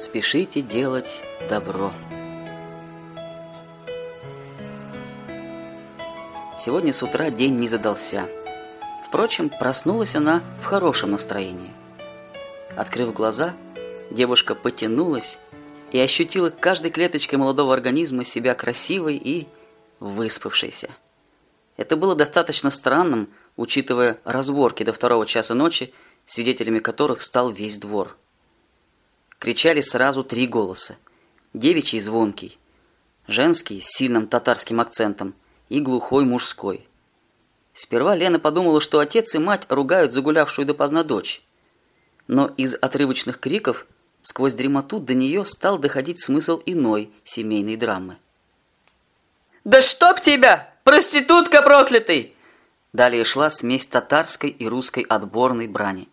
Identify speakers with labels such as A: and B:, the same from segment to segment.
A: спешите делать добро. Сегодня с утра день не задался. Впрочем, проснулась она в хорошем настроении. Открыв глаза, девушка потянулась и ощутила каждой клеточкой молодого организма себя красивой и выспавшейся. Это было достаточно странным, учитывая разборки до второго часа ночи, свидетелями которых стал весь двор. Кричали сразу три голоса. Девичий звонкий, женский с сильным татарским акцентом и глухой мужской. Сперва Лена подумала, что отец и мать ругают загулявшую допоздна дочь. Но из отрывочных криков сквозь дремоту до нее стал доходить смысл иной семейной драмы.
B: «Да чтоб тебя, проститутка проклятый!»
A: Далее шла смесь татарской и русской отборной брани.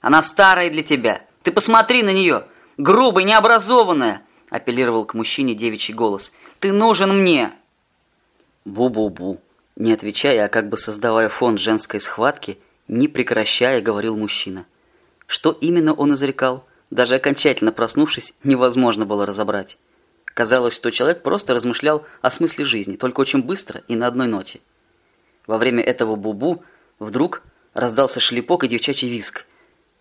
A: «Она старая для тебя! Ты посмотри на нее! Грубая, необразованная!» апеллировал к мужчине девичий голос. «Ты нужен мне!» Бу-бу-бу. Не отвечая, а как бы создавая фон женской схватки, не прекращая, говорил мужчина. Что именно он изрекал, даже окончательно проснувшись, невозможно было разобрать. Казалось, что человек просто размышлял о смысле жизни, только очень быстро и на одной ноте. Во время этого бубу вдруг раздался шлепок и девчачий виск.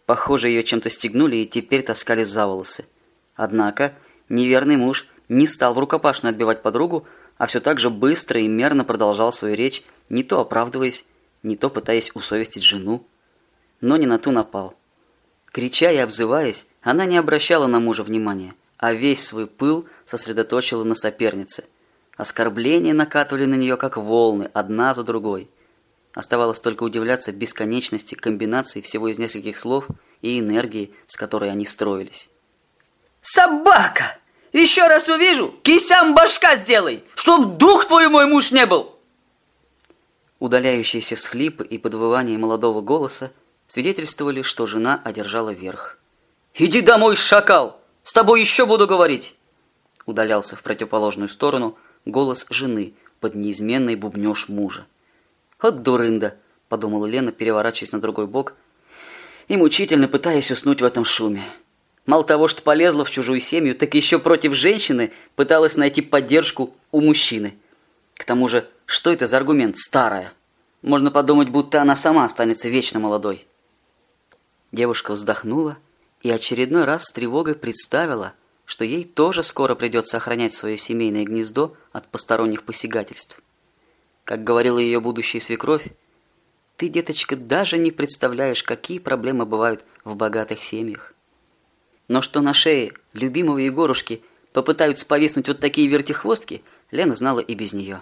A: Похоже, ее чем-то стегнули и теперь таскали за волосы. Однако неверный муж не стал в рукопашную отбивать подругу, а все так же быстро и мерно продолжал свою речь, не то оправдываясь, не то пытаясь усовестить жену. Но не на ту напал. Крича и обзываясь, она не обращала на мужа внимания, а весь свой пыл сосредоточила на сопернице. Оскорбления накатывали на нее, как волны, одна за другой. Оставалось только удивляться бесконечности комбинаций всего из нескольких слов и энергии, с которой они строились.
B: «Собака!» Еще раз увижу, кисям башка сделай, чтоб дух твой мой муж не был!»
A: Удаляющиеся всхлипы и подвывание молодого голоса свидетельствовали, что жена одержала верх.
B: «Иди домой, шакал! С тобой еще буду говорить!»
A: Удалялся в противоположную сторону голос жены под неизменный бубнеж мужа. «От дурында!» – подумала Лена, переворачиваясь на другой бок и мучительно пытаясь уснуть в этом шуме. Мало того, что полезла в чужую семью, так еще против женщины пыталась найти поддержку у мужчины. К тому же, что это за аргумент «старая»? Можно подумать, будто она сама останется вечно молодой. Девушка вздохнула и очередной раз с тревогой представила, что ей тоже скоро придется охранять свое семейное гнездо от посторонних посягательств. Как говорила ее будущая свекровь, ты, деточка, даже не представляешь, какие проблемы бывают в богатых семьях. Но что на шее любимого Егорушки попытаются повиснуть вот такие вертихвостки, Лена знала и без нее.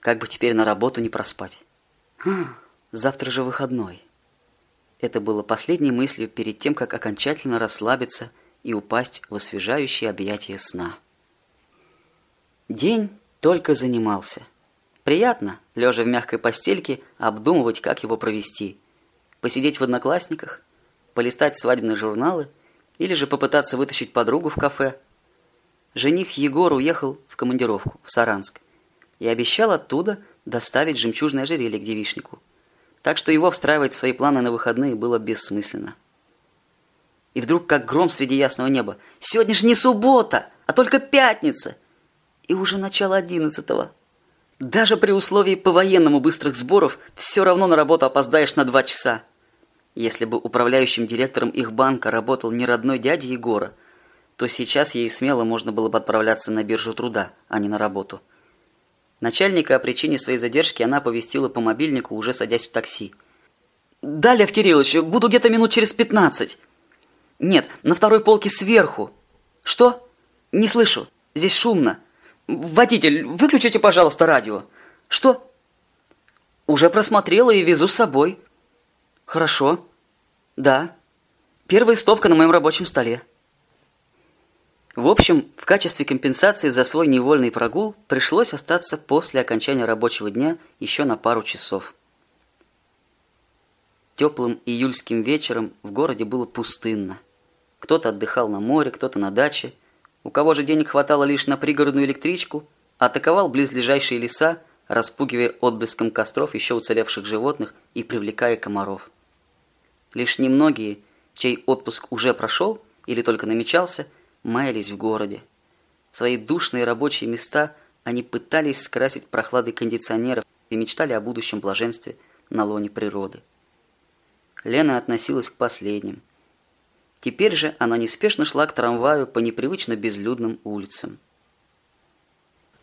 A: Как бы теперь на работу не проспать. А, завтра же выходной. Это было последней мыслью перед тем, как окончательно расслабиться и упасть в освежающее объятие сна. День только занимался. Приятно, лежа в мягкой постельке, обдумывать, как его провести. Посидеть в одноклассниках, полистать свадебные журналы – или же попытаться вытащить подругу в кафе. Жених Егор уехал в командировку в Саранск и обещал оттуда доставить жемчужное ожерелье к девишнику. Так что его встраивать в свои планы на выходные было бессмысленно. И вдруг, как гром среди ясного неба, «Сегодня же не суббота, а только пятница!» И уже начало одиннадцатого. Даже при условии по-военному быстрых сборов все равно на работу опоздаешь на два часа. Если бы управляющим директором их банка работал не родной дядя Егора, то сейчас ей смело можно было бы отправляться на биржу труда, а не на работу. Начальника о причине своей задержки она повестила по мобильнику, уже садясь в такси. «Да, Лев Кириллович, буду где-то минут через пятнадцать». «Нет, на второй полке сверху». «Что? Не слышу. Здесь шумно. Водитель, выключите, пожалуйста, радио». «Что?» «Уже просмотрела и везу с собой». Хорошо. Да. Первая стопка на моем рабочем столе. В общем, в качестве компенсации за свой невольный прогул пришлось остаться после окончания рабочего дня еще на пару часов. Теплым июльским вечером в городе было пустынно. Кто-то отдыхал на море, кто-то на даче. У кого же денег хватало лишь на пригородную электричку, атаковал близлежащие леса, распугивая отблеском костров еще уцелевших животных и привлекая комаров. Лишь немногие, чей отпуск уже прошел или только намечался, маялись в городе. Свои душные рабочие места они пытались скрасить прохладой кондиционеров и мечтали о будущем блаженстве на лоне природы. Лена относилась к последним. Теперь же она неспешно шла к трамваю по непривычно безлюдным улицам.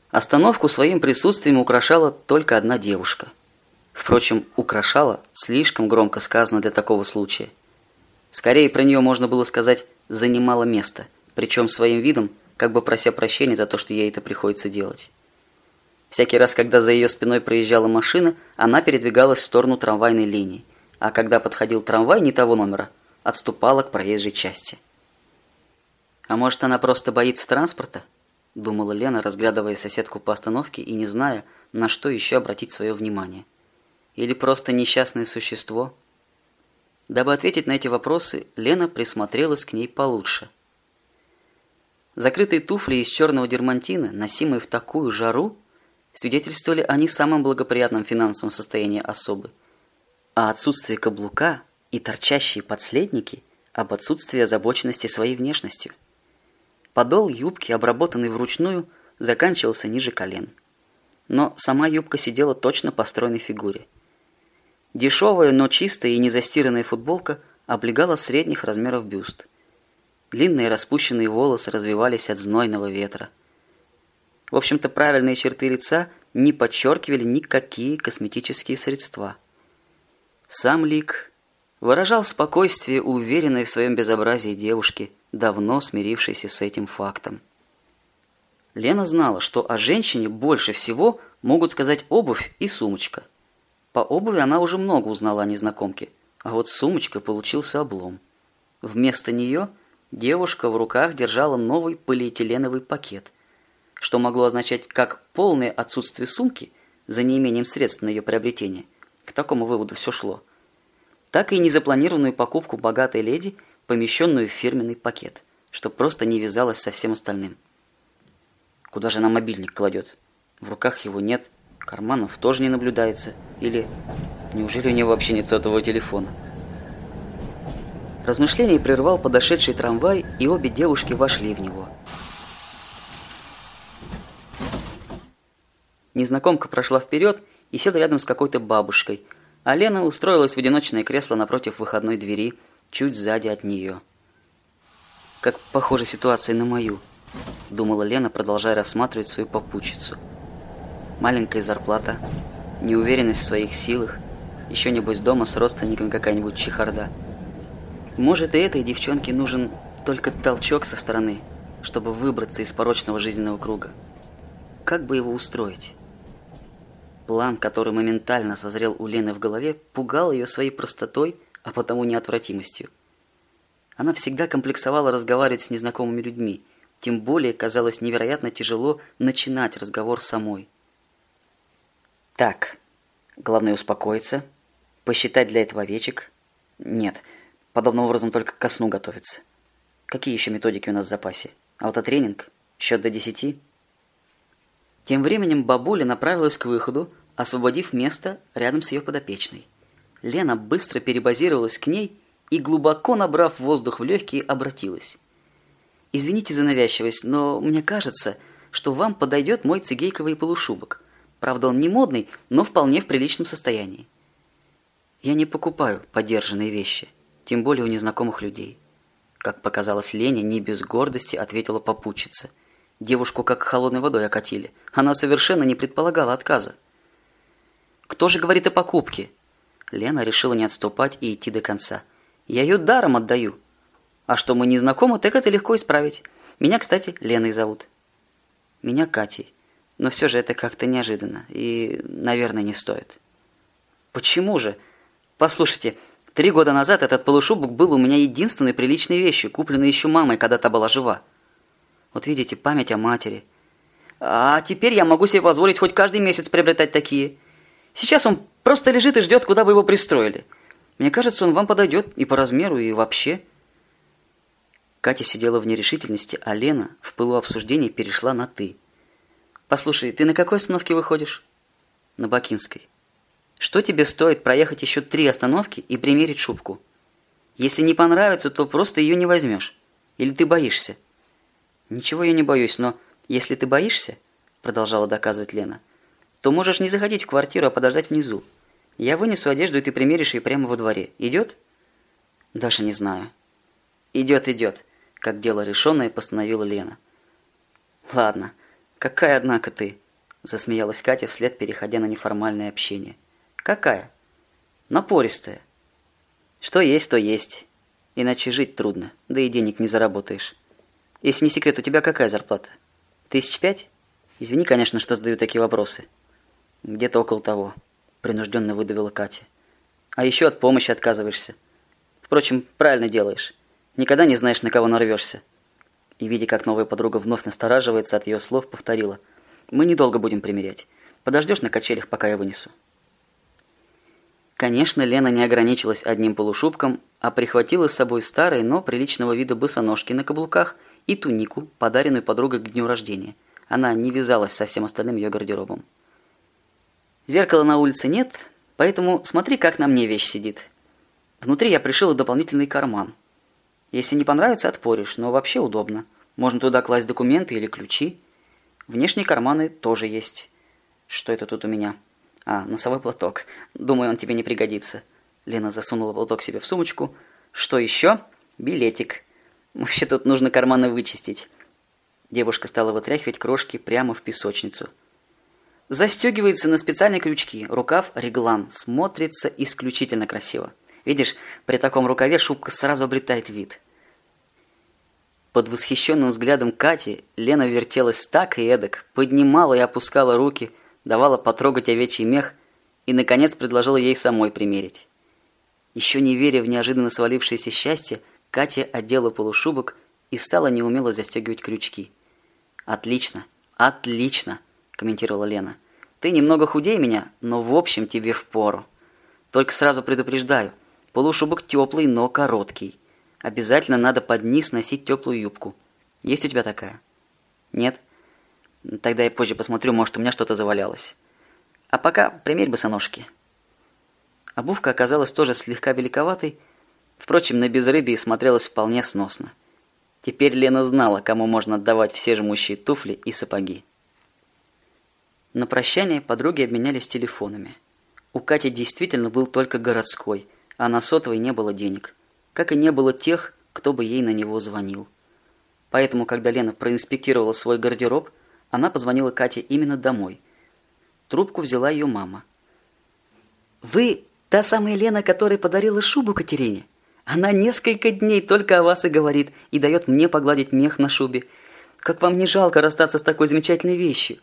A: Остановку своим присутствием украшала только одна девушка. Впрочем, украшала слишком громко сказано для такого случая. Скорее про нее можно было сказать «занимала место», причем своим видом, как бы прося прощения за то, что ей это приходится делать. Всякий раз, когда за ее спиной проезжала машина, она передвигалась в сторону трамвайной линии, а когда подходил трамвай не того номера, отступала к проезжей части. А может, она просто боится транспорта? Думала Лена, разглядывая соседку по остановке и не зная, на что еще обратить свое внимание. Или просто несчастное существо? Дабы ответить на эти вопросы, Лена присмотрелась к ней получше. Закрытые туфли из черного дермантина, носимые в такую жару, свидетельствовали о не самом благоприятном финансовом состоянии особы, а отсутствие каблука и торчащие подследники об отсутствии озабоченности своей внешностью. Подол юбки, обработанный вручную, заканчивался ниже колен. Но сама юбка сидела точно по стройной фигуре. Дешевая, но чистая и незастиранная футболка облегала средних размеров бюст. Длинные распущенные волосы развивались от знойного ветра. В общем-то, правильные черты лица не подчеркивали никакие косметические средства. Сам лик выражал спокойствие уверенной в своем безобразии девушки, давно смирившейся с этим фактом. Лена знала, что о женщине больше всего могут сказать обувь и сумочка. По обуви она уже много узнала о незнакомке, а вот сумочка получился облом. Вместо нее девушка в руках держала новый полиэтиленовый пакет, что могло означать как полное отсутствие сумки за неимением средств на ее приобретение. К такому выводу все шло. Так и незапланированную покупку богатой леди, помещенную в фирменный пакет, что просто не вязалось со всем остальным. Куда же она мобильник кладет? В руках его нет – Карманов тоже не наблюдается. Или неужели у него вообще нет сотового телефона? Размышление прервал подошедший трамвай, и обе девушки вошли в него. Незнакомка прошла вперед и села рядом с какой-то бабушкой, а Лена устроилась в одиночное кресло напротив выходной двери, чуть сзади от нее. «Как похожа ситуация на мою», — думала Лена, продолжая рассматривать свою попутчицу маленькая зарплата, неуверенность в своих силах, еще небось дома с родственником какая-нибудь чехарда. Может, и этой девчонке нужен только толчок со стороны, чтобы выбраться из порочного жизненного круга. Как бы его устроить? План, который моментально созрел у Лены в голове, пугал ее своей простотой, а потому неотвратимостью. Она всегда комплексовала разговаривать с незнакомыми людьми, тем более казалось невероятно тяжело начинать разговор самой. Так, главное успокоиться, посчитать для этого овечек. Нет, подобным образом только ко сну готовиться. Какие еще методики у нас в запасе? Аутотренинг? Счет до десяти? Тем временем бабуля направилась к выходу, освободив место рядом с ее подопечной. Лена быстро перебазировалась к ней и, глубоко набрав воздух в легкие, обратилась. «Извините за навязчивость, но мне кажется, что вам подойдет мой цигейковый полушубок. Правда, он не модный, но вполне в приличном состоянии. Я не покупаю подержанные вещи, тем более у незнакомых людей. Как показалось Лене, не без гордости ответила попутчица. Девушку как холодной водой окатили. Она совершенно не предполагала отказа. «Кто же говорит о покупке?» Лена решила не отступать и идти до конца. «Я ее даром отдаю. А что мы не знакомы, так это легко исправить. Меня, кстати, Леной зовут». «Меня Катей. Но все же это как-то неожиданно и, наверное, не стоит. Почему же? Послушайте, три года назад этот полушубок был у меня единственной приличной вещью, купленной еще мамой, когда та была жива. Вот видите, память о матери. А теперь я могу себе позволить хоть каждый месяц приобретать такие. Сейчас он просто лежит и ждет, куда бы его пристроили. Мне кажется, он вам подойдет и по размеру, и вообще. Катя сидела в нерешительности, а Лена в пылу обсуждений перешла на «ты». Послушай, ты на какой остановке выходишь? На Бакинской. Что тебе стоит проехать еще три остановки и примерить шубку? Если не понравится, то просто ее не возьмешь. Или ты боишься?» «Ничего я не боюсь, но если ты боишься, — продолжала доказывать Лена, — то можешь не заходить в квартиру, а подождать внизу. Я вынесу одежду, и ты примеришь ее прямо во дворе. Идет?» «Даже не знаю». «Идет, идет», — как дело решенное постановила Лена. «Ладно, какая, однако, ты?» — засмеялась Катя вслед, переходя на неформальное общение. «Какая?» «Напористая». «Что есть, то есть. Иначе жить трудно, да и денег не заработаешь. Если не секрет, у тебя какая зарплата? Тысяч пять? Извини, конечно, что задаю такие вопросы». «Где-то около того», — принужденно выдавила Катя. «А еще от помощи отказываешься. Впрочем, правильно делаешь. Никогда не знаешь, на кого нарвешься. И, видя, как новая подруга вновь настораживается от ее слов, повторила. «Мы недолго будем примерять. Подождешь на качелях, пока я вынесу». Конечно, Лена не ограничилась одним полушубком, а прихватила с собой старые, но приличного вида босоножки на каблуках и тунику, подаренную подругой к дню рождения. Она не вязалась со всем остальным ее гардеробом. Зеркала на улице нет, поэтому смотри, как на мне вещь сидит. Внутри я пришила дополнительный карман. Если не понравится, отпоришь, но вообще удобно. Можно туда класть документы или ключи. Внешние карманы тоже есть. Что это тут у меня? А, носовой платок. Думаю, он тебе не пригодится. Лена засунула платок себе в сумочку. Что еще? Билетик. Вообще тут нужно карманы вычистить. Девушка стала вытряхивать крошки прямо в песочницу. Застегивается на специальные крючки. Рукав реглан. Смотрится исключительно красиво. Видишь, при таком рукаве шубка сразу обретает вид. Под восхищенным взглядом Кати Лена вертелась так и эдак, поднимала и опускала руки, давала потрогать овечий мех и, наконец, предложила ей самой примерить. Еще не веря в неожиданно свалившееся счастье, Катя одела полушубок и стала неумело застегивать крючки. «Отлично, отлично!» – комментировала Лена. «Ты немного худей меня, но в общем тебе впору. Только сразу предупреждаю, Полушубок теплый, но короткий. Обязательно надо под низ носить теплую юбку. Есть у тебя такая? Нет? Тогда я позже посмотрю, может, у меня что-то завалялось. А пока примерь босоножки. Обувка оказалась тоже слегка великоватой, впрочем, на безрыбье смотрелась вполне сносно. Теперь Лена знала, кому можно отдавать все жмущие туфли и сапоги. На прощание подруги обменялись телефонами. У Кати действительно был только городской – а на сотовой не было денег, как и не было тех, кто бы ей на него звонил. Поэтому, когда Лена проинспектировала свой гардероб, она позвонила Кате именно домой. Трубку взяла ее мама. «Вы та самая Лена, которая подарила шубу Катерине? Она несколько дней только о вас и говорит, и дает мне погладить мех на шубе. Как вам не жалко расстаться с такой замечательной вещью?»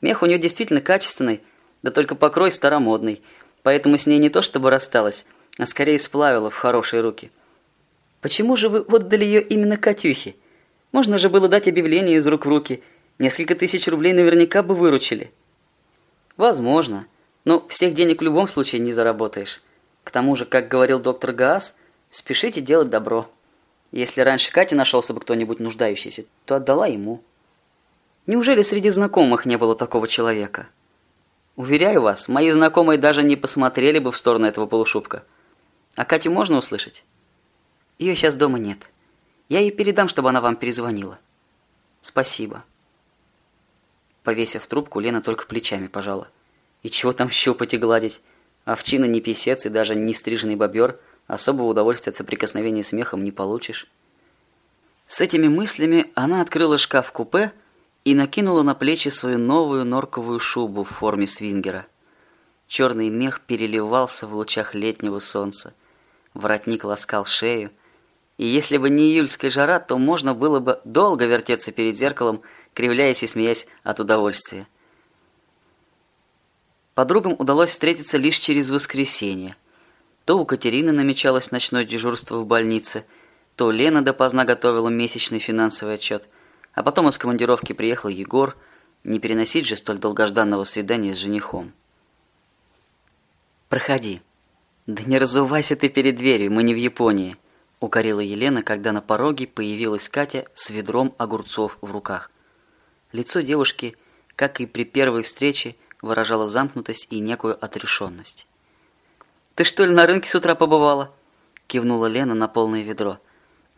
A: Мех у нее действительно качественный, да только покрой старомодный – поэтому с ней не то чтобы рассталась, а скорее сплавила в хорошие руки. Почему же вы отдали ее именно Катюхе? Можно же было дать объявление из рук в руки. Несколько тысяч рублей наверняка бы выручили. Возможно, но всех денег в любом случае не заработаешь. К тому же, как говорил доктор Гаас, спешите делать добро. Если раньше Кате нашелся бы кто-нибудь нуждающийся, то отдала ему. Неужели среди знакомых не было такого человека? Уверяю вас, мои знакомые даже не посмотрели бы в сторону этого полушубка. А Катю можно услышать? Ее сейчас дома нет. Я ей передам, чтобы она вам перезвонила. Спасибо. Повесив трубку, Лена только плечами пожала. И чего там щупать и гладить? Овчина не писец и даже не стриженный бобер. Особого удовольствия от соприкосновения с мехом не получишь. С этими мыслями она открыла шкаф-купе и накинула на плечи свою новую норковую шубу в форме свингера. Черный мех переливался в лучах летнего солнца. Воротник ласкал шею. И если бы не июльская жара, то можно было бы долго вертеться перед зеркалом, кривляясь и смеясь от удовольствия. Подругам удалось встретиться лишь через воскресенье. То у Катерины намечалось ночное дежурство в больнице, то Лена допоздна готовила месячный финансовый отчет – а потом из командировки приехал Егор, не переносить же столь долгожданного свидания с женихом. «Проходи». «Да не разувайся ты перед дверью, мы не в Японии», — укорила Елена, когда на пороге появилась Катя с ведром огурцов в руках. Лицо девушки, как и при первой встрече, выражало замкнутость и некую отрешенность. «Ты что ли на рынке с утра побывала?» — кивнула Лена на полное ведро.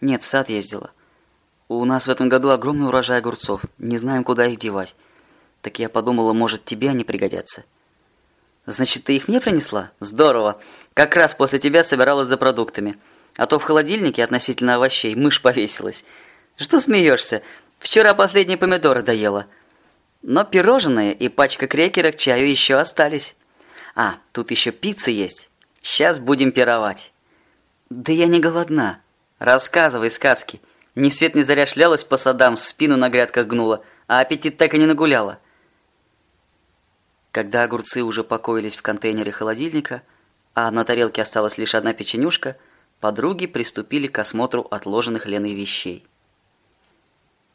A: Нет, в сад ездила. У нас в этом году огромный урожай огурцов. Не знаем, куда их девать. Так я подумала, может, тебе они пригодятся. Значит, ты их мне принесла? Здорово. Как раз после тебя собиралась за продуктами. А то в холодильнике относительно овощей мышь повесилась. Что смеешься? Вчера последние помидоры доела. Но пирожные и пачка крекерок к чаю еще остались. А, тут еще пицца есть. Сейчас будем пировать. Да я не голодна. Рассказывай сказки. Ни свет ни заря шлялась по садам, спину на грядках гнула, а аппетит так и не нагуляла. Когда огурцы уже покоились в контейнере холодильника, а на тарелке осталась лишь одна печенюшка, подруги приступили к осмотру отложенных Леной вещей.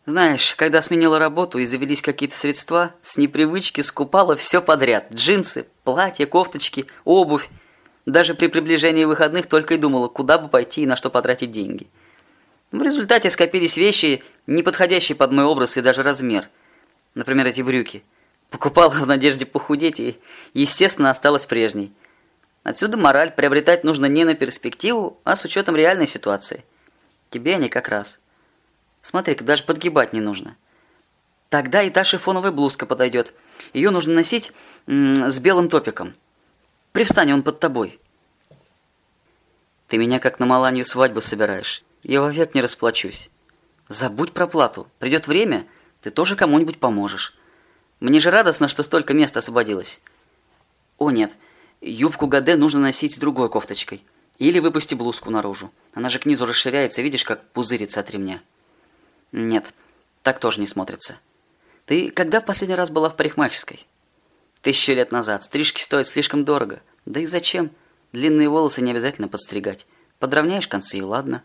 A: Знаешь, когда сменила работу и завелись какие-то средства, с непривычки скупала все подряд. Джинсы, платья, кофточки, обувь. Даже при приближении выходных только и думала, куда бы пойти и на что потратить деньги. В результате скопились вещи, не подходящие под мой образ и даже размер. Например, эти брюки. Покупала в надежде похудеть и, естественно, осталась прежней. Отсюда мораль приобретать нужно не на перспективу, а с учетом реальной ситуации. Тебе они как раз. Смотри-ка, даже подгибать не нужно. Тогда и та шифоновая блузка подойдет. Ее нужно носить с белым топиком. Привстань, он под тобой. Ты меня как на Маланью свадьбу собираешь. Я вовек не расплачусь. Забудь про плату. Придет время, ты тоже кому-нибудь поможешь. Мне же радостно, что столько места освободилось. О нет, юбку Гаде нужно носить с другой кофточкой. Или выпусти блузку наружу. Она же к низу расширяется, видишь, как пузырится от ремня. Нет, так тоже не смотрится. Ты когда в последний раз была в парикмахерской? Тысячу лет назад. Стрижки стоят слишком дорого. Да и зачем? Длинные волосы не обязательно подстригать. Подровняешь концы и ладно.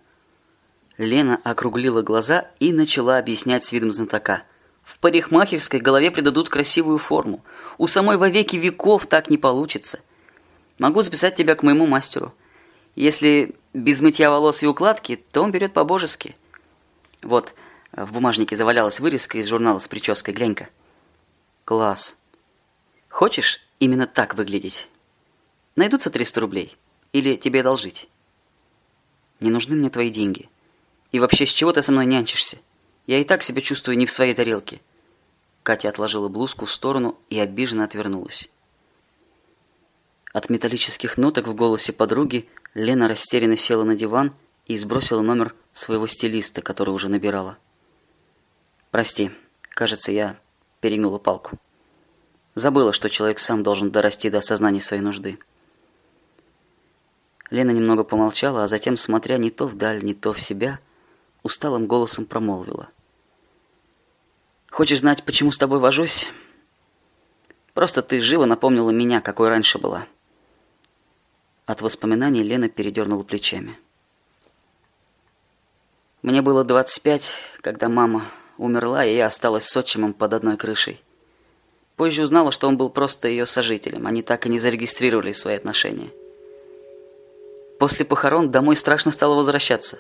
A: Лена округлила глаза и начала объяснять с видом знатока. В парикмахерской голове придадут красивую форму. У самой во веки веков так не получится. Могу записать тебя к моему мастеру. Если без мытья волос и укладки, то он берет по-божески. Вот, в бумажнике завалялась вырезка из журнала с прической. Глянь-ка. Класс. Хочешь именно так выглядеть? Найдутся 300 рублей? Или тебе одолжить? Не нужны мне твои деньги. И вообще, с чего ты со мной нянчишься? Я и так себя чувствую не в своей тарелке. Катя отложила блузку в сторону и обиженно отвернулась. От металлических ноток в голосе подруги Лена растерянно села на диван и сбросила номер своего стилиста, который уже набирала. Прости, кажется, я перегнула палку. Забыла, что человек сам должен дорасти до осознания своей нужды. Лена немного помолчала, а затем, смотря не то вдаль, не то в себя, усталым голосом промолвила. «Хочешь знать, почему с тобой вожусь? Просто ты живо напомнила меня, какой раньше была». От воспоминаний Лена передернула плечами. Мне было 25, когда мама умерла, и я осталась с отчимом под одной крышей. Позже узнала, что он был просто ее сожителем. Они так и не зарегистрировали свои отношения. После похорон домой страшно стало возвращаться.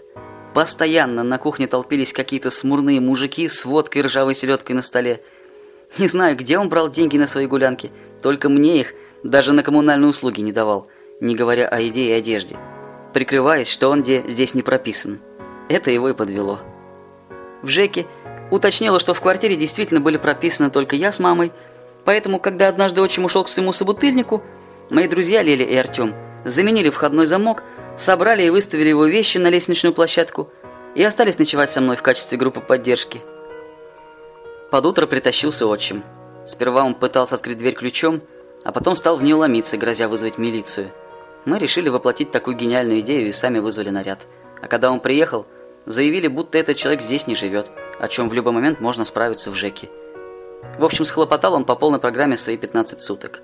A: Постоянно на кухне толпились какие-то смурные мужики с водкой и ржавой селедкой на столе. Не знаю, где он брал деньги на свои гулянки, только мне их даже на коммунальные услуги не давал, не говоря о еде и одежде, прикрываясь, что он где здесь не прописан. Это его и подвело. В ЖЭКе Уточнила, что в квартире действительно были прописаны только я с мамой, поэтому, когда однажды отчим ушел к своему собутыльнику, мои друзья Лили и Артем заменили входной замок, собрали и выставили его вещи на лестничную площадку и остались ночевать со мной в качестве группы поддержки. Под утро притащился отчим. Сперва он пытался открыть дверь ключом, а потом стал в нее ломиться, грозя вызвать милицию. Мы решили воплотить такую гениальную идею и сами вызвали наряд. А когда он приехал, заявили, будто этот человек здесь не живет – о чем в любой момент можно справиться в ЖЭКе. В общем, схлопотал он по полной программе свои 15 суток.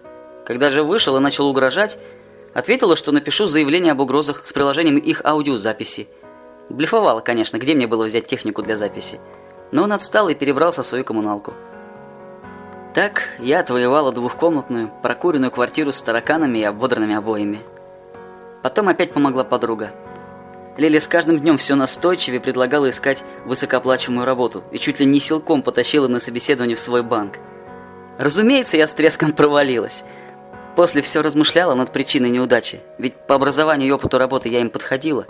A: Когда же вышел и начал угрожать, ответила, что напишу заявление об угрозах с приложением их аудиозаписи. Блефовала, конечно, где мне было взять технику для записи. Но он отстал и перебрался в свою коммуналку. Так я отвоевала двухкомнатную, прокуренную квартиру с тараканами и ободранными обоями. Потом опять помогла подруга. Лили с каждым днем все настойчивее предлагала искать высокооплачиваемую работу и чуть ли не силком потащила на собеседование в свой банк. Разумеется, я с треском провалилась. После все размышляла над причиной неудачи, ведь по образованию и опыту работы я им подходила.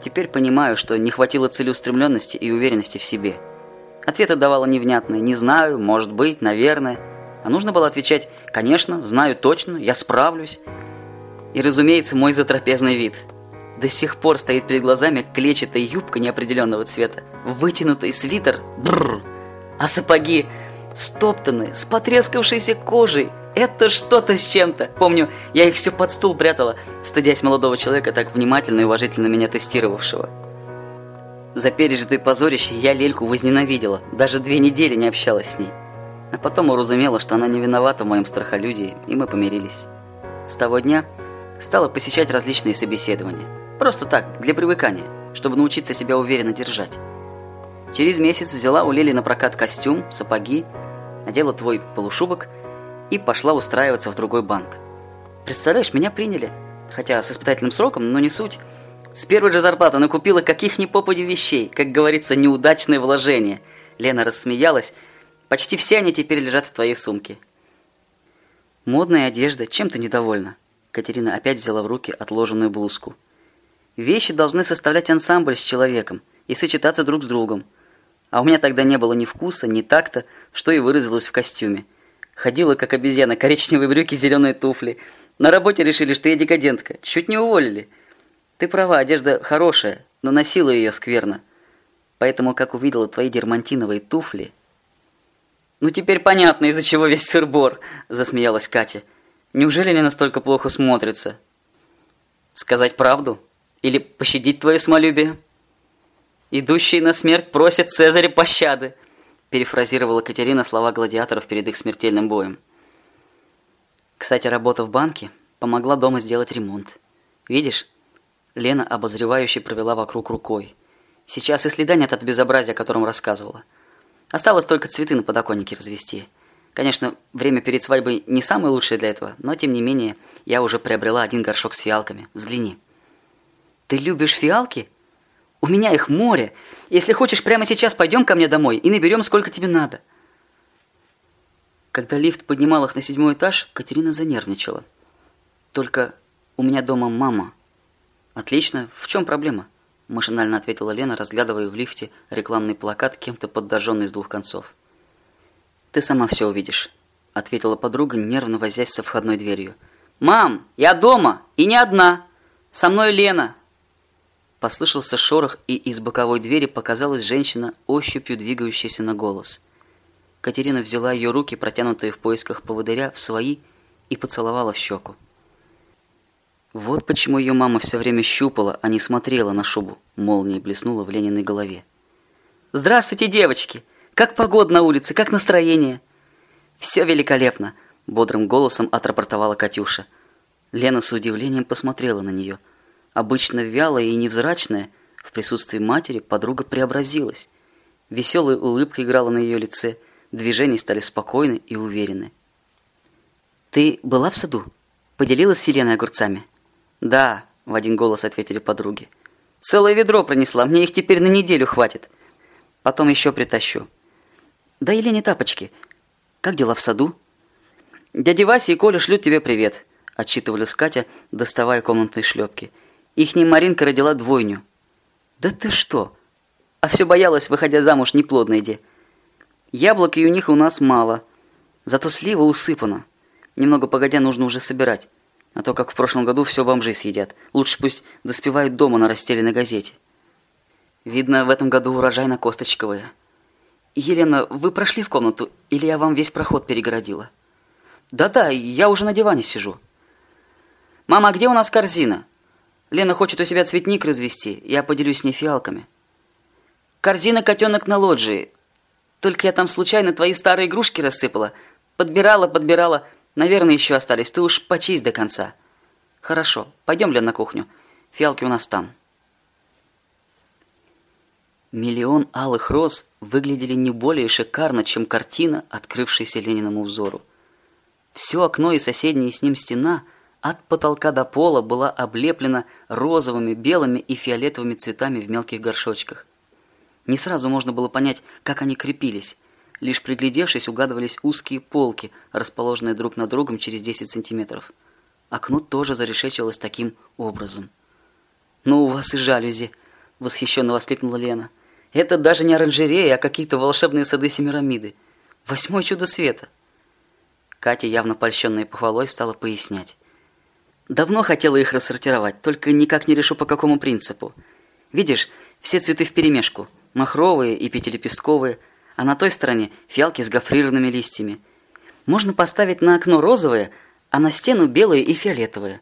A: Теперь понимаю, что не хватило целеустремленности и уверенности в себе. Ответы давала невнятные «не знаю», «может быть», «наверное». А нужно было отвечать «конечно», «знаю точно», «я справлюсь». И, разумеется, мой затрапезный вид. До сих пор стоит перед глазами клетчатая юбка неопределенного цвета, вытянутый свитер, бррр, а сапоги стоптанные, с потрескавшейся кожей. Это что-то с чем-то. Помню, я их все под стул прятала, стыдясь молодого человека, так внимательно и уважительно меня тестировавшего. За пережитое позорище я Лельку возненавидела, даже две недели не общалась с ней. А потом уразумела, что она не виновата в моем страхолюдии, и мы помирились. С того дня стала посещать различные собеседования. Просто так, для привыкания, чтобы научиться себя уверенно держать. Через месяц взяла у Лели на прокат костюм, сапоги, одела твой полушубок и пошла устраиваться в другой банк. Представляешь, меня приняли, хотя с испытательным сроком, но не суть. С первой же зарплаты накупила каких ни попади вещей, как говорится, неудачные вложения. Лена рассмеялась. Почти все они теперь лежат в твоей сумке. Модная одежда, чем ты недовольна? Катерина опять взяла в руки отложенную блузку. Вещи должны составлять ансамбль с человеком и сочетаться друг с другом. А у меня тогда не было ни вкуса, ни такта, что и выразилось в костюме. Ходила, как обезьяна, коричневые брюки, зеленые туфли. На работе решили, что я декадентка. Чуть не уволили. Ты права, одежда хорошая, но носила ее скверно. Поэтому, как увидела твои дермантиновые туфли... «Ну, теперь понятно, из-за чего весь сыр-бор», — засмеялась Катя. «Неужели они настолько плохо смотрятся?» «Сказать правду? Или пощадить твое самолюбие?» «Идущие на смерть просят Цезаря пощады», перефразировала Катерина слова гладиаторов перед их смертельным боем. Кстати, работа в банке помогла дома сделать ремонт. Видишь? Лена обозревающе провела вокруг рукой. Сейчас и следа нет от безобразия, о котором рассказывала. Осталось только цветы на подоконнике развести. Конечно, время перед свадьбой не самое лучшее для этого, но тем не менее я уже приобрела один горшок с фиалками. Взгляни. Ты любишь фиалки? У меня их море. Если хочешь, прямо сейчас пойдем ко мне домой и наберем, сколько тебе надо. Когда лифт поднимал их на седьмой этаж, Катерина занервничала. Только у меня дома мама. Отлично. В чем проблема? Машинально ответила Лена, разглядывая в лифте рекламный плакат, кем-то подожженный с двух концов. Ты сама все увидишь, ответила подруга, нервно возясь со входной дверью. Мам, я дома и не одна. Со мной Лена, Послышался шорох, и из боковой двери показалась женщина, ощупью двигающаяся на голос. Катерина взяла ее руки, протянутые в поисках поводыря, в свои и поцеловала в щеку. Вот почему ее мама все время щупала, а не смотрела на шубу. Молния блеснула в Лениной голове. «Здравствуйте, девочки! Как погода на улице, как настроение?» «Все великолепно!» – бодрым голосом отрапортовала Катюша. Лена с удивлением посмотрела на нее – Обычно вялая и невзрачная, в присутствии матери подруга преобразилась. Веселая улыбка играла на ее лице, движения стали спокойны и уверены. «Ты была в саду? Поделилась с Еленой огурцами?» «Да», — в один голос ответили подруги. «Целое ведро принесла, мне их теперь на неделю хватит. Потом еще притащу». «Да или не тапочки? Как дела в саду?» «Дядя Вася и Коля шлют тебе привет», — отчитывались Катя, доставая комнатные шлепки. Ихняя Маринка родила двойню. Да ты что? А все боялась, выходя замуж, неплодной де. Яблок и у них у нас мало. Зато слива усыпана. Немного погодя нужно уже собирать. А то, как в прошлом году, все бомжи съедят. Лучше пусть доспевают дома на расстеленной газете. Видно, в этом году урожай на косточковые. Елена, вы прошли в комнату, или я вам весь проход перегородила? Да-да, я уже на диване сижу. Мама, а где у нас корзина? Лена хочет у себя цветник развести, я поделюсь с ней фиалками. Корзина котенок на лоджии. Только я там случайно твои старые игрушки рассыпала. Подбирала, подбирала. Наверное, еще остались. Ты уж почисть до конца. Хорошо, пойдем, Лен, на кухню. Фиалки у нас там. Миллион алых роз выглядели не более шикарно, чем картина, открывшаяся Лениному взору. Все окно и соседняя с ним стена – от потолка до пола была облеплена розовыми, белыми и фиолетовыми цветами в мелких горшочках. Не сразу можно было понять, как они крепились. Лишь приглядевшись, угадывались узкие полки, расположенные друг над другом через 10 сантиметров. Окно тоже зарешечивалось таким образом. «Ну, у вас и жалюзи», – восхищенно воскликнула Лена. «Это даже не оранжерея, а какие-то волшебные сады Семирамиды. Восьмое чудо света». Катя, явно польщенная похвалой, стала пояснять. «Давно хотела их рассортировать, только никак не решу, по какому принципу. Видишь, все цветы вперемешку. Махровые и пятилепестковые, а на той стороне фиалки с гофрированными листьями. Можно поставить на окно розовые, а на стену белые и фиолетовые.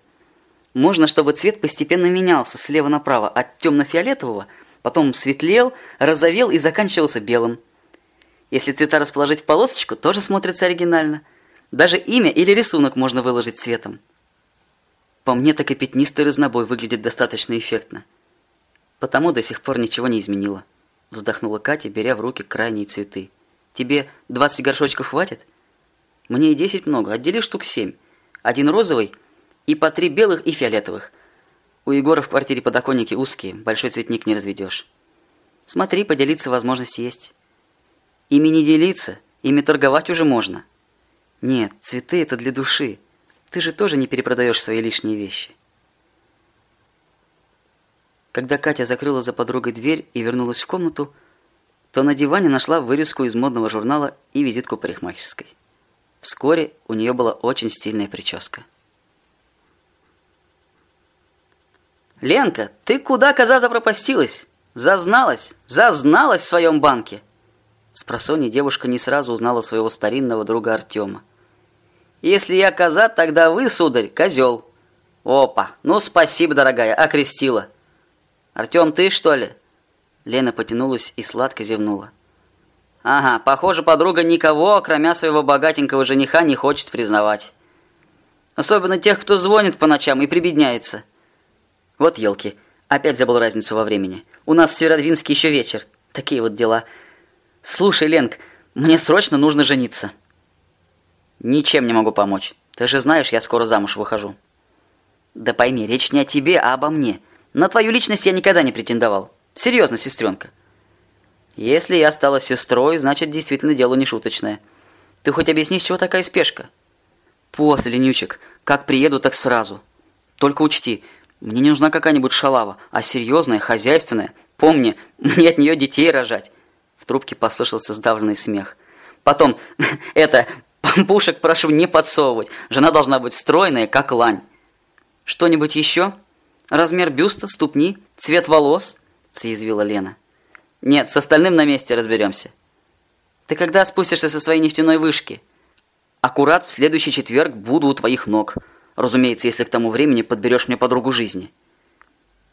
A: Можно, чтобы цвет постепенно менялся слева направо от темно-фиолетового, потом светлел, розовел и заканчивался белым. Если цвета расположить в полосочку, тоже смотрится оригинально. Даже имя или рисунок можно выложить цветом. По мне, так и пятнистый разнобой выглядит достаточно эффектно. Потому до сих пор ничего не изменило. Вздохнула Катя, беря в руки крайние цветы. Тебе 20 горшочков хватит? Мне и 10 много, отдели штук 7. Один розовый – и по три белых и фиолетовых. У Егора в квартире подоконники узкие, большой цветник не разведешь. Смотри, поделиться возможность есть. Ими не делиться, ими торговать уже можно. Нет, цветы это для души. Ты же тоже не перепродаешь свои лишние вещи. Когда Катя закрыла за подругой дверь и вернулась в комнату, то на диване нашла вырезку из модного журнала и визитку парикмахерской. Вскоре у нее была очень стильная прическа. «Ленка, ты куда, коза, запропастилась? Зазналась, зазналась в своем банке!» С девушка не сразу узнала своего старинного друга Артема. «Если я коза, тогда вы, сударь, козел». «Опа! Ну, спасибо, дорогая, окрестила». «Артем, ты, что ли?» Лена потянулась и сладко зевнула. «Ага, похоже, подруга никого, кроме своего богатенького жениха, не хочет признавать. Особенно тех, кто звонит по ночам и прибедняется». Вот елки. Опять забыл разницу во времени. У нас в Северодвинске еще вечер. Такие вот дела. Слушай, Ленк, мне срочно нужно жениться. Ничем не могу помочь. Ты же знаешь, я скоро замуж выхожу. Да пойми, речь не о тебе, а обо мне. На твою личность я никогда не претендовал. Серьезно, сестренка. Если я стала сестрой, значит, действительно дело не шуточное. Ты хоть объясни, с чего такая спешка? После, Ленючек. Как приеду, так сразу. Только учти, мне не нужна какая-нибудь шалава, а серьезная, хозяйственная. Помни, мне от нее детей рожать. В трубке послышался сдавленный смех. Потом, это, пампушек прошу не подсовывать. Жена должна быть стройная, как лань. Что-нибудь еще? Размер бюста, ступни, цвет волос? Съязвила Лена. Нет, с остальным на месте разберемся. Ты когда спустишься со своей нефтяной вышки? Аккурат в следующий четверг буду у твоих ног. Разумеется, если к тому времени подберешь мне подругу жизни.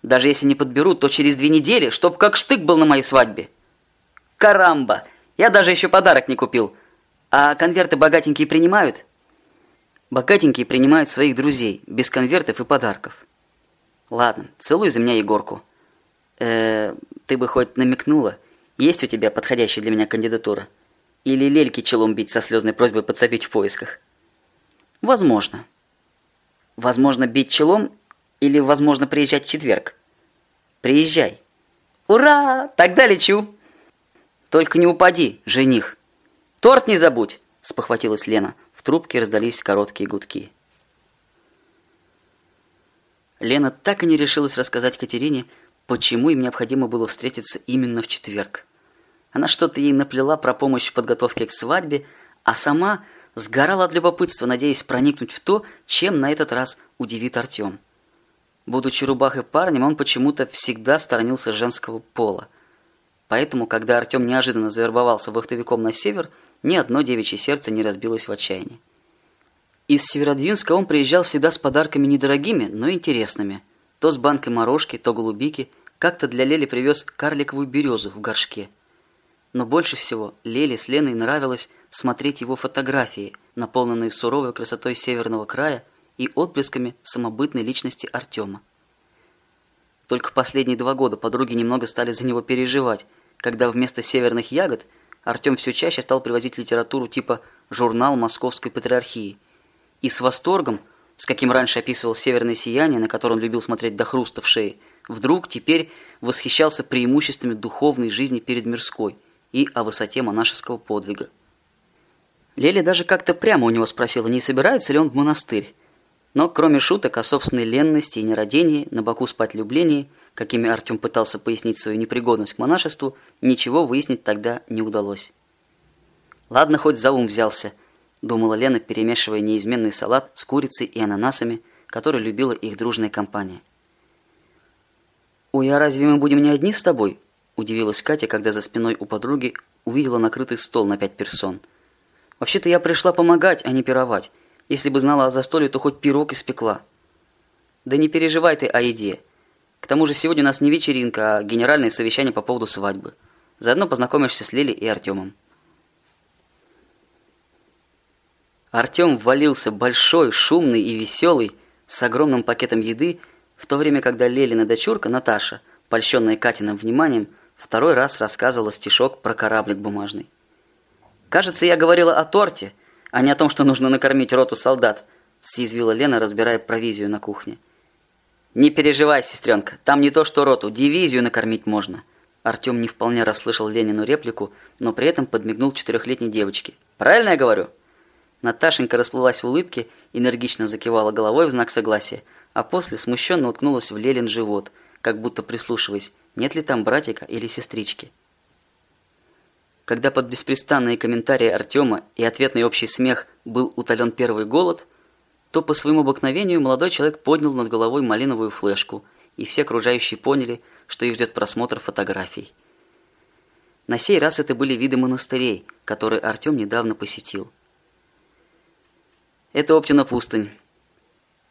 A: Даже если не подберу, то через две недели, чтоб как штык был на моей свадьбе. Карамба! Я даже еще подарок не купил. А конверты богатенькие принимают? Богатенькие принимают своих друзей, без конвертов и подарков. Ладно, целуй за меня Егорку. Э, ты бы хоть намекнула, есть у тебя подходящая для меня кандидатура? Или лельки челом бить со слезной просьбой подцепить в поисках? Возможно. Возможно, бить челом или, возможно, приезжать в четверг? Приезжай. Ура! Тогда лечу. Только не упади, жених. Торт не забудь, спохватилась Лена. В трубке раздались короткие гудки. Лена так и не решилась рассказать Катерине, почему им необходимо было встретиться именно в четверг. Она что-то ей наплела про помощь в подготовке к свадьбе, а сама сгорал от любопытства, надеясь проникнуть в то, чем на этот раз удивит Артем. Будучи рубахой парнем, он почему-то всегда сторонился женского пола. Поэтому, когда Артем неожиданно завербовался вахтовиком на север, ни одно девичье сердце не разбилось в отчаянии. Из Северодвинска он приезжал всегда с подарками недорогими, но интересными. То с банкой морожки, то голубики. Как-то для Лели привез карликовую березу в горшке. Но больше всего Леле с Леной нравилось смотреть его фотографии, наполненные суровой красотой северного края и отблесками самобытной личности Артема. Только последние два года подруги немного стали за него переживать, когда вместо северных ягод Артем все чаще стал привозить литературу типа «Журнал Московской Патриархии». И с восторгом, с каким раньше описывал «Северное сияние», на которое он любил смотреть до хруста в шее, вдруг теперь восхищался преимуществами духовной жизни перед мирской и о высоте монашеского подвига. Леля даже как-то прямо у него спросила, не собирается ли он в монастырь. Но кроме шуток о собственной ленности и нерадении, на боку спать люблении, какими Артем пытался пояснить свою непригодность к монашеству, ничего выяснить тогда не удалось. «Ладно, хоть за ум взялся», – думала Лена, перемешивая неизменный салат с курицей и ананасами, который любила их дружная компания. «Ой, а разве мы будем не одни с тобой?» – удивилась Катя, когда за спиной у подруги увидела накрытый стол на пять персон. «Вообще-то я пришла помогать, а не пировать. Если бы знала о застолье, то хоть пирог испекла». «Да не переживай ты о еде. К тому же сегодня у нас не вечеринка, а генеральное совещание по поводу свадьбы. Заодно познакомишься с Лилей и Артемом». Артем ввалился большой, шумный и веселый, с огромным пакетом еды, в то время, когда Лелина дочурка Наташа, польщенная Катиным вниманием, второй раз рассказывала стишок про кораблик бумажный. «Кажется, я говорила о торте, а не о том, что нужно накормить роту солдат», съязвила Лена, разбирая провизию на кухне. «Не переживай, сестренка, там не то что роту, дивизию накормить можно». Артем не вполне расслышал Ленину реплику, но при этом подмигнул четырехлетней девочке. «Правильно я говорю?» Наташенька расплылась в улыбке, энергично закивала головой в знак согласия, а после смущенно уткнулась в Лелин живот, как будто прислушиваясь, нет ли там братика или сестрички. Когда под беспрестанные комментарии Артема и ответный общий смех был утолен первый голод, то по своему обыкновению молодой человек поднял над головой малиновую флешку, и все окружающие поняли, что их ждет просмотр фотографий. На сей раз это были виды монастырей, которые Артем недавно посетил. Это Оптина пустынь.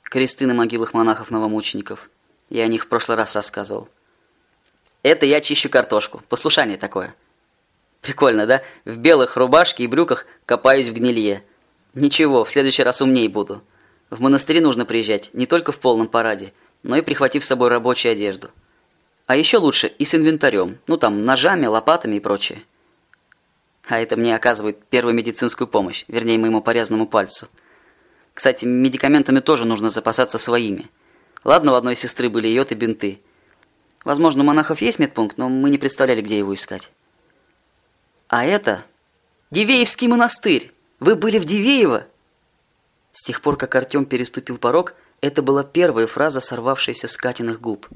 A: Кресты на могилах монахов-новомучеников. Я о них в прошлый раз рассказывал. Это я чищу картошку. Послушание такое. Прикольно, да? В белых рубашке и брюках копаюсь в гнилье. Ничего, в следующий раз умней буду. В монастыри нужно приезжать не только в полном параде, но и прихватив с собой рабочую одежду. А еще лучше и с инвентарем. Ну там, ножами, лопатами и прочее. А это мне оказывает первую медицинскую помощь, вернее, моему порезанному пальцу – кстати, медикаментами тоже нужно запасаться своими. Ладно, у одной сестры были йод и бинты. Возможно, у монахов есть медпункт, но мы не представляли, где его искать. А это... Дивеевский монастырь! Вы были в Дивеево? С тех пор, как Артем переступил порог, это была первая фраза, сорвавшаяся с Катиных губ.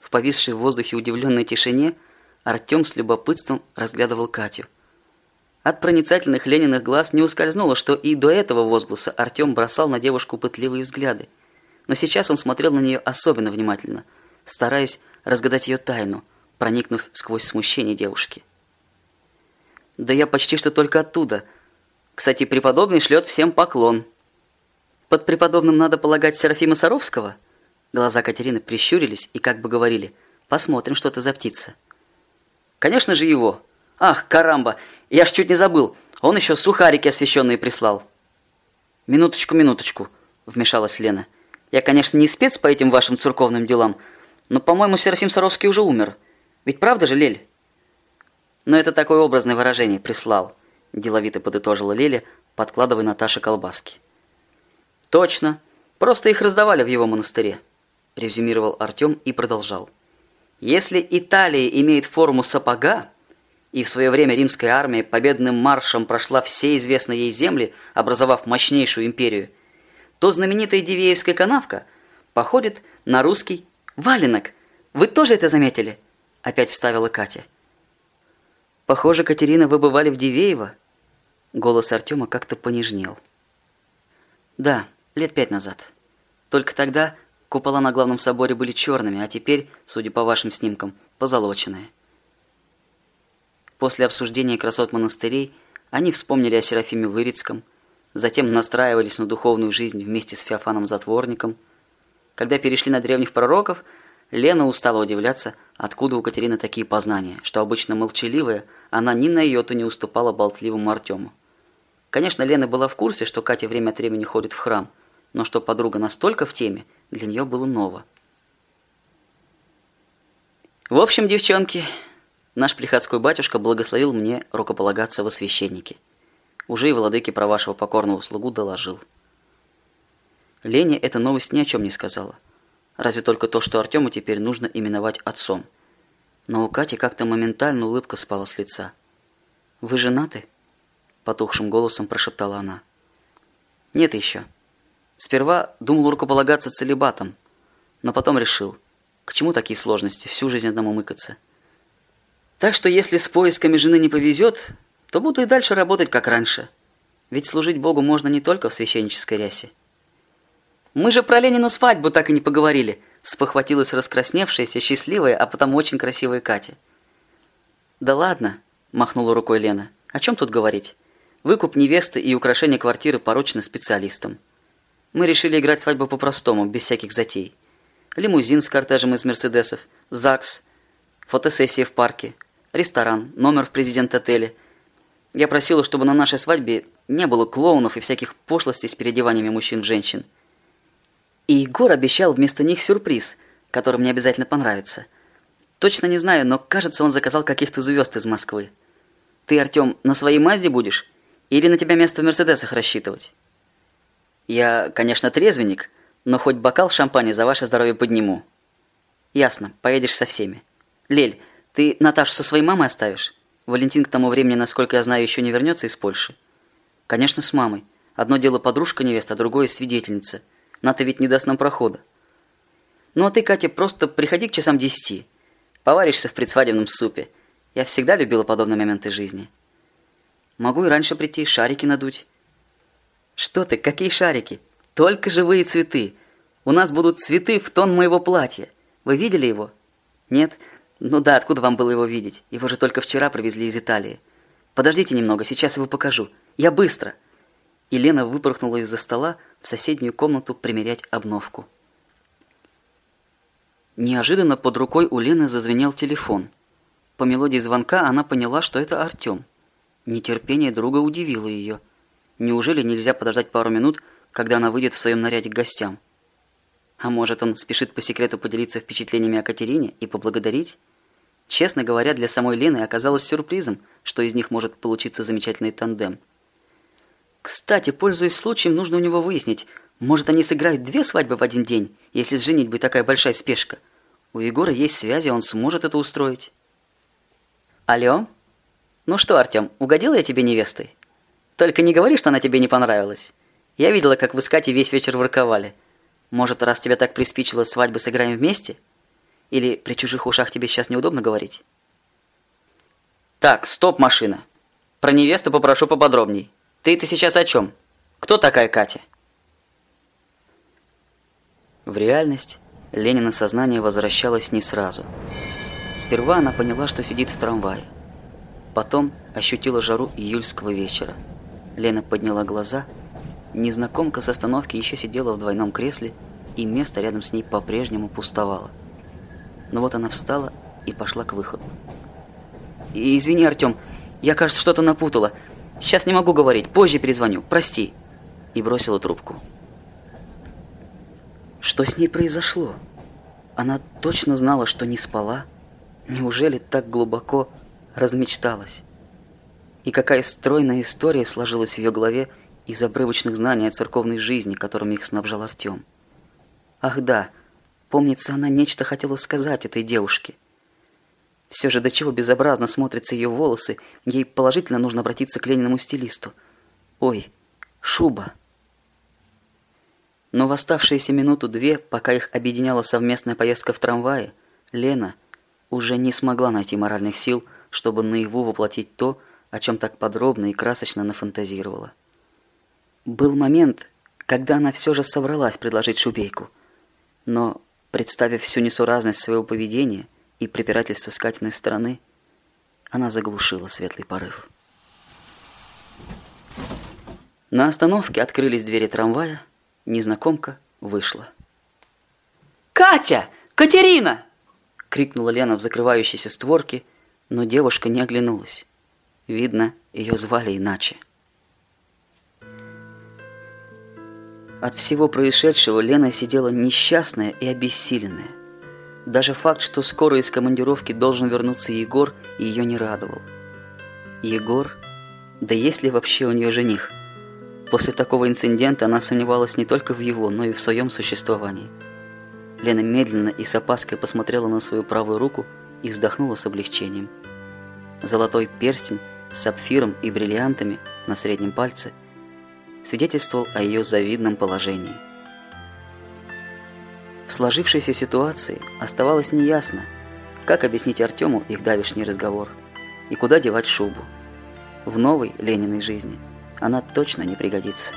A: В повисшей в воздухе удивленной тишине Артем с любопытством разглядывал Катю. От проницательных Лениных глаз не ускользнуло, что и до этого возгласа Артем бросал на девушку пытливые взгляды. Но сейчас он смотрел на нее особенно внимательно, стараясь разгадать ее тайну, проникнув сквозь смущение девушки. «Да я почти что только оттуда. Кстати, преподобный шлет всем поклон». «Под преподобным надо полагать Серафима Саровского?» Глаза Катерины прищурились и как бы говорили «Посмотрим, что это за птица». «Конечно же его!» Ах, карамба, я ж чуть не забыл. Он еще сухарики освященные прислал. Минуточку, минуточку, вмешалась Лена. Я, конечно, не спец по этим вашим церковным делам, но, по-моему, Серафим Саровский уже умер. Ведь правда же, Лель? Но это такое образное выражение прислал, деловито подытожила Леля, подкладывая Наташе колбаски. Точно, просто их раздавали в его монастыре, резюмировал Артем и продолжал. Если Италия имеет форму сапога, и в свое время римская армия победным маршем прошла все известные ей земли, образовав мощнейшую империю, то знаменитая Дивеевская канавка походит на русский валенок. Вы тоже это заметили? Опять вставила Катя. Похоже, Катерина, вы бывали в Дивеево? Голос Артема как-то понежнел. Да, лет пять назад. Только тогда купола на главном соборе были черными, а теперь, судя по вашим снимкам, позолоченные. После обсуждения красот монастырей они вспомнили о Серафиме Вырицком, затем настраивались на духовную жизнь вместе с Феофаном Затворником. Когда перешли на древних пророков, Лена устала удивляться, откуда у Катерины такие познания, что обычно молчаливая, она ни на йоту не уступала болтливому Артему. Конечно, Лена была в курсе, что Катя время от времени ходит в храм, но что подруга настолько в теме, для нее было ново. В общем, девчонки, Наш приходской батюшка благословил мне рукополагаться во священники. Уже и владыке про вашего покорного слугу доложил. Лене эта новость ни о чем не сказала. Разве только то, что Артему теперь нужно именовать отцом. Но у Кати как-то моментально улыбка спала с лица. «Вы женаты?» Потухшим голосом прошептала она. «Нет еще. Сперва думал рукополагаться целебатом, но потом решил, к чему такие сложности, всю жизнь одному мыкаться. Так что если с поисками жены не повезет, то буду и дальше работать как раньше. Ведь служить Богу можно не только в священнической рясе. «Мы же про Ленину свадьбу так и не поговорили», спохватилась раскрасневшаяся, счастливая, а потом очень красивая Катя. «Да ладно», – махнула рукой Лена. «О чем тут говорить? Выкуп невесты и украшение квартиры поручены специалистам. Мы решили играть свадьбу по-простому, без всяких затей. Лимузин с кортежем из Мерседесов, ЗАГС, фотосессия в парке, ресторан, номер в президент-отеле. Я просила, чтобы на нашей свадьбе не было клоунов и всяких пошлостей с переодеваниями мужчин в женщин. И Егор обещал вместо них сюрприз, который мне обязательно понравится. Точно не знаю, но кажется, он заказал каких-то звезд из Москвы. Ты, Артем, на своей Мазде будешь? Или на тебя место в Мерседесах рассчитывать? Я, конечно, трезвенник, но хоть бокал шампани за ваше здоровье подниму. Ясно, поедешь со всеми. Лель, ты Наташу со своей мамой оставишь? Валентин к тому времени, насколько я знаю, еще не вернется из Польши. Конечно, с мамой. Одно дело подружка невеста, а другое свидетельница. Ната ведь не даст нам прохода. Ну а ты, Катя, просто приходи к часам десяти. Поваришься в предсвадебном супе. Я всегда любила подобные моменты жизни. Могу и раньше прийти, шарики надуть. Что ты, какие шарики? Только живые цветы. У нас будут цветы в тон моего платья. Вы видели его? Нет? Ну да, откуда вам было его видеть? Его же только вчера привезли из Италии. Подождите немного, сейчас его покажу. Я быстро. И Лена выпорхнула из-за стола в соседнюю комнату примерять обновку. Неожиданно под рукой у Лены зазвенел телефон. По мелодии звонка она поняла, что это Артем. Нетерпение друга удивило ее. Неужели нельзя подождать пару минут, когда она выйдет в своем наряде к гостям? А может, он спешит по секрету поделиться впечатлениями о Катерине и поблагодарить? Честно говоря, для самой Лены оказалось сюрпризом, что из них может получиться замечательный тандем. Кстати, пользуясь случаем, нужно у него выяснить – может, они сыграют две свадьбы в один день, если с женитьбой такая большая спешка? У Егора есть связи, он сможет это устроить. Алло? Ну что, Артем, угодила я тебе невестой? Только не говори, что она тебе не понравилась. Я видела, как вы с Катей весь вечер ворковали. Может, раз тебя так приспичило, свадьбы сыграем вместе? Или при чужих ушах тебе сейчас неудобно говорить? Так, стоп, машина. Про невесту попрошу поподробней. Ты-то сейчас о чем? Кто такая Катя? В реальность Ленина сознание возвращалось не сразу. Сперва она поняла, что сидит в трамвае. Потом ощутила жару июльского вечера. Лена подняла глаза. Незнакомка с остановки еще сидела в двойном кресле, и место рядом с ней по-прежнему пустовало. Но вот она встала и пошла к выходу. «Извини, Артем, я, кажется, что-то напутала. Сейчас не могу говорить, позже перезвоню, прости». И бросила трубку. Что с ней произошло? Она точно знала, что не спала? Неужели так глубоко размечталась? И какая стройная история сложилась в ее голове из обрывочных знаний о церковной жизни, которыми их снабжал Артем? Ах да, помнится, она нечто хотела сказать этой девушке. Все же до чего безобразно смотрятся ее волосы, ей положительно нужно обратиться к Лениному стилисту. Ой, шуба. Но в оставшиеся минуту-две, пока их объединяла совместная поездка в трамвае, Лена уже не смогла найти моральных сил, чтобы наяву воплотить то, о чем так подробно и красочно нафантазировала. Был момент, когда она все же собралась предложить шубейку, но, представив всю несуразность своего поведения и препирательство с Катиной стороны, она заглушила светлый порыв. На остановке открылись двери трамвая, Незнакомка вышла. «Катя! Катерина!» — крикнула Лена в закрывающейся створке, но девушка не оглянулась. Видно, ее звали иначе. От всего происшедшего Лена сидела несчастная и обессиленная. Даже факт, что скоро из командировки должен вернуться Егор, ее не радовал. Егор? Да есть ли вообще у нее жених? После такого инцидента она сомневалась не только в его, но и в своем существовании. Лена медленно и с опаской посмотрела на свою правую руку и вздохнула с облегчением. Золотой перстень сапфиром и бриллиантами на среднем пальце свидетельствовал о ее завидном положении. В сложившейся ситуации оставалось неясно, как объяснить Артему их давишний разговор и куда девать шубу. В новой Лениной жизни она точно не пригодится.